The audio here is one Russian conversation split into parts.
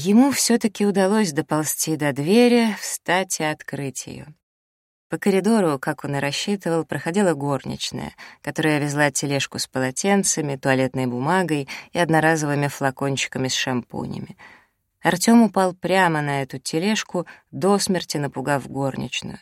Ему все-таки удалось доползти до двери, встать и открыть ее. По коридору, как он и рассчитывал, проходила горничная, которая везла тележку с полотенцами, туалетной бумагой и одноразовыми флакончиками с шампунями. Артём упал прямо на эту тележку, до смерти напугав горничную.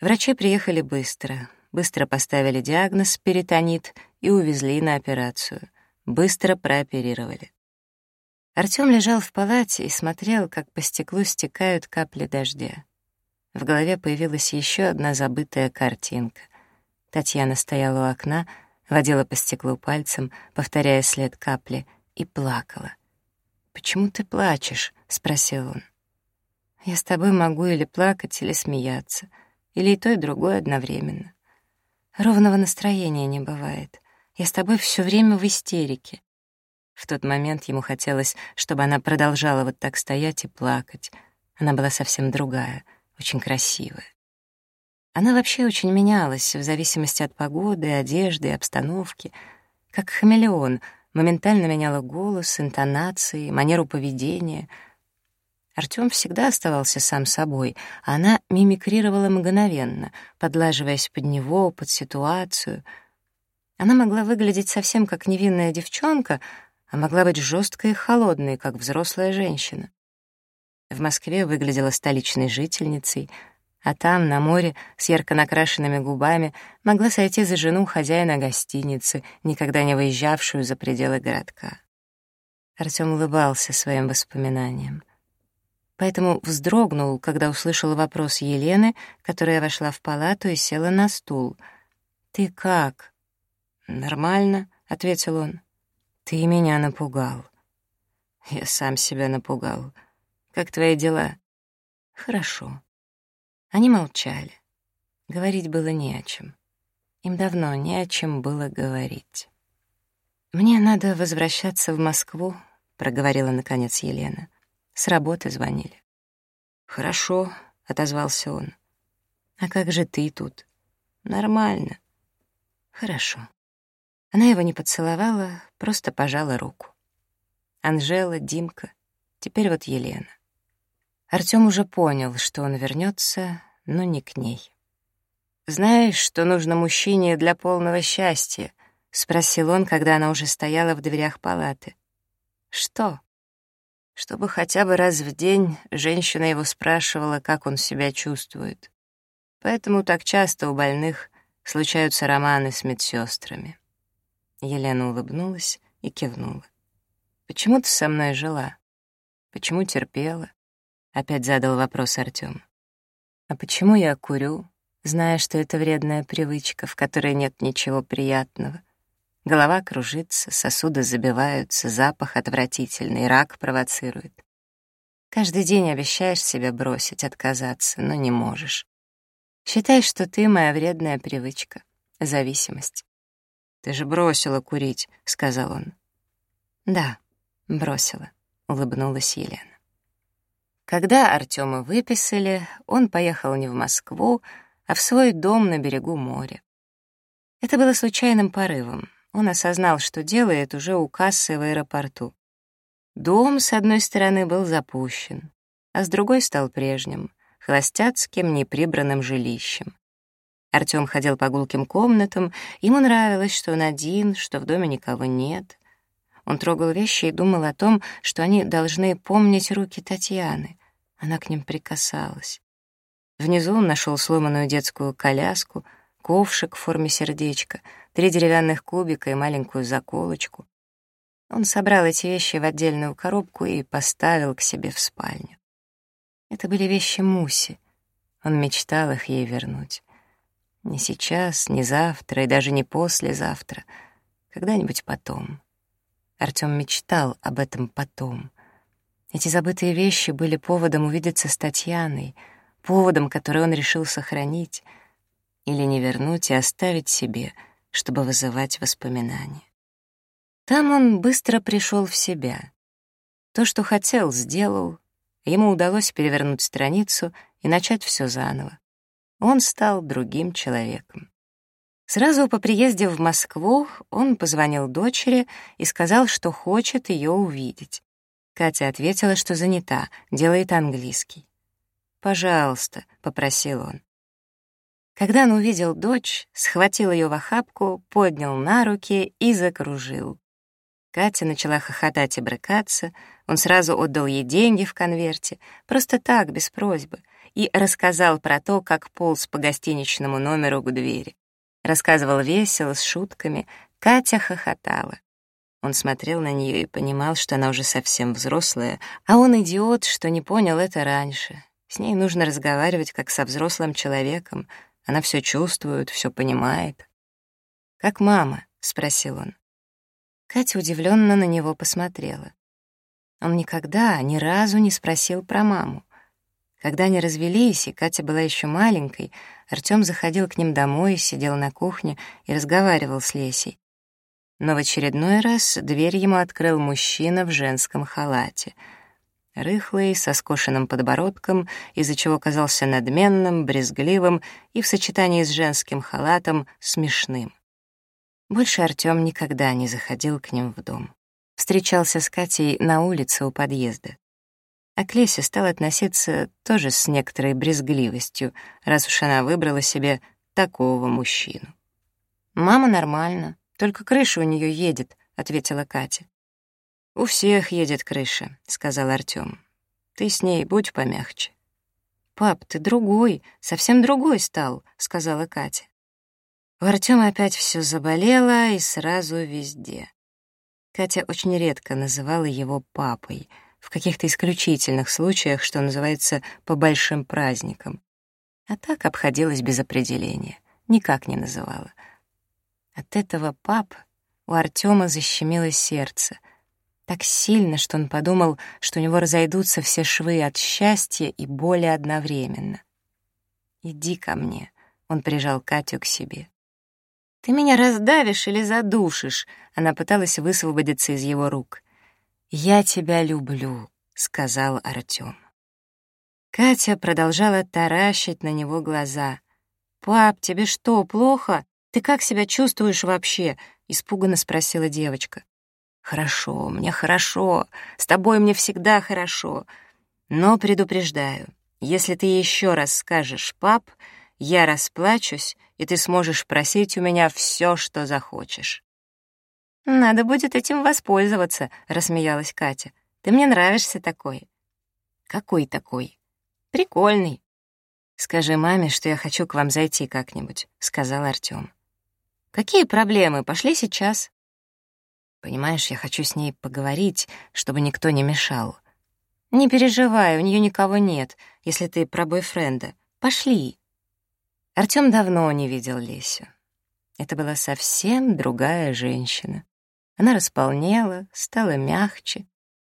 Врачи приехали быстро. Быстро поставили диагноз «перитонит» и увезли на операцию. Быстро прооперировали. Артём лежал в палате и смотрел, как по стеклу стекают капли дождя. В голове появилась ещё одна забытая картинка. Татьяна стояла у окна, водила по стеклу пальцем, повторяя след капли, и плакала. «Почему ты плачешь?» — спросил он. «Я с тобой могу или плакать, или смеяться, или и то, и другое одновременно. Ровного настроения не бывает. Я с тобой всё время в истерике. В тот момент ему хотелось, чтобы она продолжала вот так стоять и плакать. Она была совсем другая, очень красивая. Она вообще очень менялась в зависимости от погоды, одежды и обстановки. Как хамелеон, моментально меняла голос, интонации, манеру поведения. Артём всегда оставался сам собой, а она мимикрировала мгновенно, подлаживаясь под него, под ситуацию. Она могла выглядеть совсем как невинная девчонка — а могла быть жесткой и холодной, как взрослая женщина. В Москве выглядела столичной жительницей, а там, на море, с ярко накрашенными губами, могла сойти за жену хозяина гостиницы, никогда не выезжавшую за пределы городка. Артём улыбался своим воспоминаниям. Поэтому вздрогнул, когда услышал вопрос Елены, которая вошла в палату и села на стул. «Ты как?» «Нормально», — ответил он. «Ты меня напугал». «Я сам себя напугал. Как твои дела?» «Хорошо». Они молчали. Говорить было не о чем. Им давно не о чем было говорить. «Мне надо возвращаться в Москву», — проговорила наконец Елена. «С работы звонили». «Хорошо», — отозвался он. «А как же ты тут?» «Нормально». «Хорошо». Она его не поцеловала, просто пожала руку. Анжела, Димка, теперь вот Елена. Артём уже понял, что он вернется, но не к ней. «Знаешь, что нужно мужчине для полного счастья?» — спросил он, когда она уже стояла в дверях палаты. «Что?» Чтобы хотя бы раз в день женщина его спрашивала, как он себя чувствует. Поэтому так часто у больных случаются романы с медсёстрами. Елена улыбнулась и кивнула. «Почему ты со мной жила? Почему терпела?» Опять задал вопрос Артём. «А почему я курю, зная, что это вредная привычка, в которой нет ничего приятного?» Голова кружится, сосуды забиваются, запах отвратительный, рак провоцирует. Каждый день обещаешь себя бросить, отказаться, но не можешь. Считай, что ты моя вредная привычка, зависимость. «Ты же бросила курить», — сказал он. «Да, бросила», — улыбнулась Елена. Когда Артема выписали, он поехал не в Москву, а в свой дом на берегу моря. Это было случайным порывом. Он осознал, что делает уже у кассы в аэропорту. Дом, с одной стороны, был запущен, а с другой стал прежним, холостяцким, неприбранным жилищем. Артём ходил по гулким комнатам, ему нравилось, что он один, что в доме никого нет. Он трогал вещи и думал о том, что они должны помнить руки Татьяны. Она к ним прикасалась. Внизу он нашёл сломанную детскую коляску, ковшик в форме сердечка, три деревянных кубика и маленькую заколочку. Он собрал эти вещи в отдельную коробку и поставил к себе в спальню. Это были вещи Муси. Он мечтал их ей вернуть. Не сейчас, не завтра и даже не послезавтра. Когда-нибудь потом. Артём мечтал об этом потом. Эти забытые вещи были поводом увидеться с Татьяной, поводом, который он решил сохранить или не вернуть и оставить себе, чтобы вызывать воспоминания. Там он быстро пришел в себя. То, что хотел, сделал. Ему удалось перевернуть страницу и начать все заново он стал другим человеком. Сразу по приезде в Москву он позвонил дочери и сказал, что хочет ее увидеть. Катя ответила, что занята, делает английский. «Пожалуйста», — попросил он. Когда он увидел дочь, схватил ее в охапку, поднял на руки и закружил. Катя начала хохотать и брыкаться, он сразу отдал ей деньги в конверте, просто так, без просьбы — и рассказал про то, как полз по гостиничному номеру к двери. Рассказывал весело, с шутками. Катя хохотала. Он смотрел на нее и понимал, что она уже совсем взрослая, а он идиот, что не понял это раньше. С ней нужно разговаривать как со взрослым человеком. Она все чувствует, все понимает. «Как мама?» — спросил он. Катя удивленно на него посмотрела. Он никогда, ни разу не спросил про маму. Когда они развелись, и Катя была еще маленькой, Артём заходил к ним домой, сидел на кухне и разговаривал с Лесей. Но в очередной раз дверь ему открыл мужчина в женском халате. Рыхлый, со скошенным подбородком, из-за чего казался надменным, брезгливым и в сочетании с женским халатом смешным. Больше Артём никогда не заходил к ним в дом. Встречался с Катей на улице у подъезда. А к Лесе стал относиться тоже с некоторой брезгливостью, раз уж она выбрала себе такого мужчину. «Мама нормально, только крыша у нее едет», — ответила Катя. «У всех едет крыша», — сказал Артём. «Ты с ней будь помягче». «Пап, ты другой, совсем другой стал», — сказала Катя. У Артёма опять всё заболело и сразу везде. Катя очень редко называла его папой — в каких-то исключительных случаях, что называется, по большим праздникам. А так обходилась без определения, никак не называла. От этого пап у Артема защемило сердце. Так сильно, что он подумал, что у него разойдутся все швы от счастья и боли одновременно. «Иди ко мне», — он прижал Катю к себе. «Ты меня раздавишь или задушишь», — она пыталась высвободиться из его рук — «Я тебя люблю», — сказал Артём. Катя продолжала таращить на него глаза. «Пап, тебе что, плохо? Ты как себя чувствуешь вообще?» — испуганно спросила девочка. «Хорошо, мне хорошо. С тобой мне всегда хорошо. Но предупреждаю, если ты еще раз скажешь «пап», я расплачусь, и ты сможешь просить у меня все, что захочешь». «Надо будет этим воспользоваться», — рассмеялась Катя. «Ты мне нравишься такой». «Какой такой?» «Прикольный». «Скажи маме, что я хочу к вам зайти как-нибудь», — сказал Артём. «Какие проблемы? Пошли сейчас». «Понимаешь, я хочу с ней поговорить, чтобы никто не мешал». «Не переживай, у нее никого нет, если ты про бойфренда. Пошли». Артём давно не видел Лесю. Это была совсем другая женщина. Она располнела, стала мягче.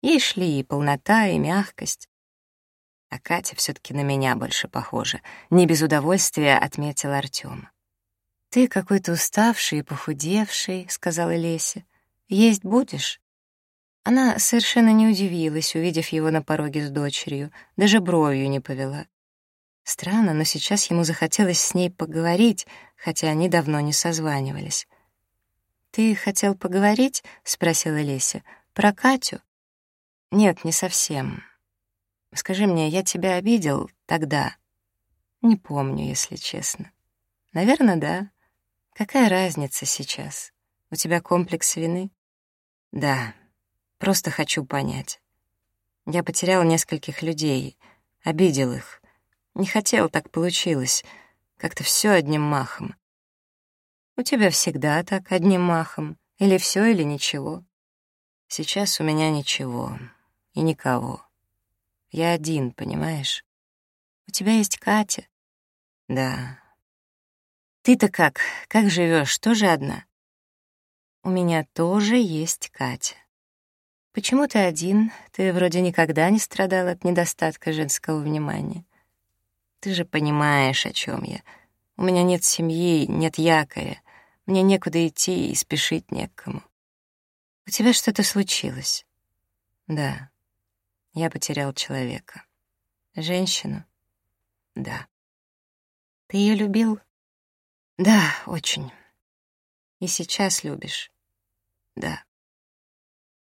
Ей шли и полнота, и мягкость. А Катя все таки на меня больше похожа. Не без удовольствия отметил Артём. «Ты какой-то уставший и похудевший», — сказала Леся. «Есть будешь?» Она совершенно не удивилась, увидев его на пороге с дочерью, даже бровью не повела. Странно, но сейчас ему захотелось с ней поговорить, хотя они давно не созванивались. «Ты хотел поговорить?» — спросила Леся. «Про Катю?» «Нет, не совсем. Скажи мне, я тебя обидел тогда?» «Не помню, если честно». «Наверное, да. Какая разница сейчас? У тебя комплекс вины?» «Да. Просто хочу понять. Я потерял нескольких людей, обидел их. Не хотел, так получилось. Как-то все одним махом. У тебя всегда так, одним махом. Или все, или ничего. Сейчас у меня ничего. И никого. Я один, понимаешь? У тебя есть Катя. Да. Ты-то как? Как живешь? Тоже одна? У меня тоже есть Катя. Почему ты один? Ты вроде никогда не страдал от недостатка женского внимания. Ты же понимаешь, о чем я. У меня нет семьи, нет якоря. Мне некуда идти и спешить некому. У тебя что-то случилось? Да. Я потерял человека. Женщину? Да. Ты ее любил? Да, очень. И сейчас любишь? Да.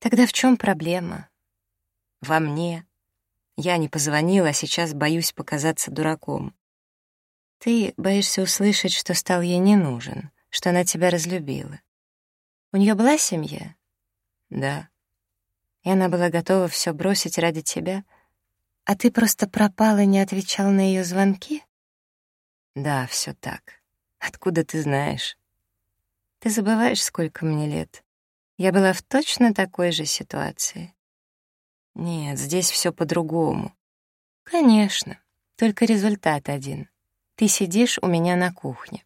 Тогда в чем проблема? Во мне. Я не позвонил, а сейчас боюсь показаться дураком. Ты боишься услышать, что стал ей не нужен что она тебя разлюбила. У нее была семья? Да. И она была готова все бросить ради тебя? А ты просто пропал и не отвечал на ее звонки? Да, все так. Откуда ты знаешь? Ты забываешь, сколько мне лет. Я была в точно такой же ситуации. Нет, здесь все по-другому. Конечно, только результат один. Ты сидишь у меня на кухне.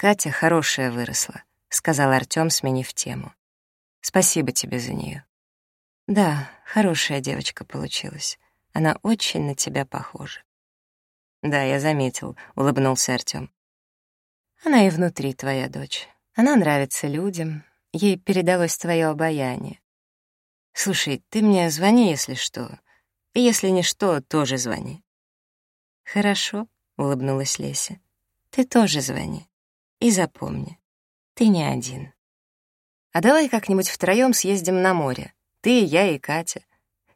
«Катя хорошая выросла», — сказал Артём, сменив тему. «Спасибо тебе за неё». «Да, хорошая девочка получилась. Она очень на тебя похожа». «Да, я заметил», — улыбнулся Артём. «Она и внутри твоя дочь. Она нравится людям. Ей передалось твоё обаяние. Слушай, ты мне звони, если что. И если не что, тоже звони». «Хорошо», — улыбнулась Леся. «Ты тоже звони». И запомни, ты не один. А давай как-нибудь втроем съездим на море. Ты, я и Катя.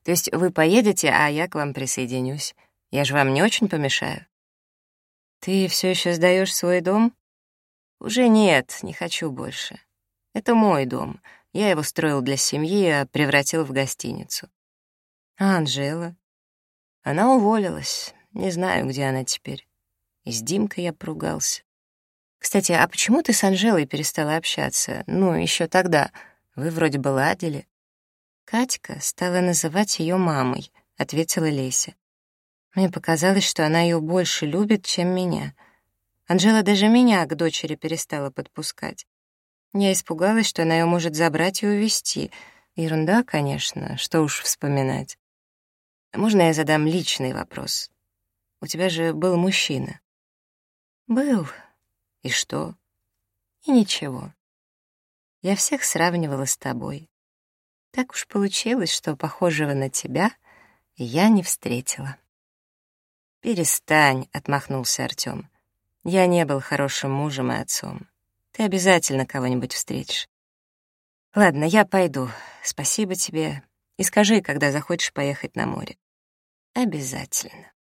То есть вы поедете, а я к вам присоединюсь. Я же вам не очень помешаю. Ты все еще сдаешь свой дом? Уже нет, не хочу больше. Это мой дом. Я его строил для семьи, а превратил в гостиницу. А Анжела? Она уволилась. Не знаю, где она теперь. И с Димкой я поругался. Кстати, а почему ты с Анжелой перестала общаться? Ну, еще тогда. Вы вроде бы ладили. Катька стала называть ее мамой, ответила Леся. Мне показалось, что она ее больше любит, чем меня. Анжела даже меня к дочери перестала подпускать. Я испугалась, что она ее может забрать и увезти. Ерунда, конечно, что уж вспоминать. Можно я задам личный вопрос? У тебя же был мужчина. «Был», и что? И ничего. Я всех сравнивала с тобой. Так уж получилось, что похожего на тебя я не встретила. «Перестань», — отмахнулся Артём. «Я не был хорошим мужем и отцом. Ты обязательно кого-нибудь встретишь». «Ладно, я пойду. Спасибо тебе. И скажи, когда захочешь поехать на море». «Обязательно».